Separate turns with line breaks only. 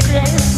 secrets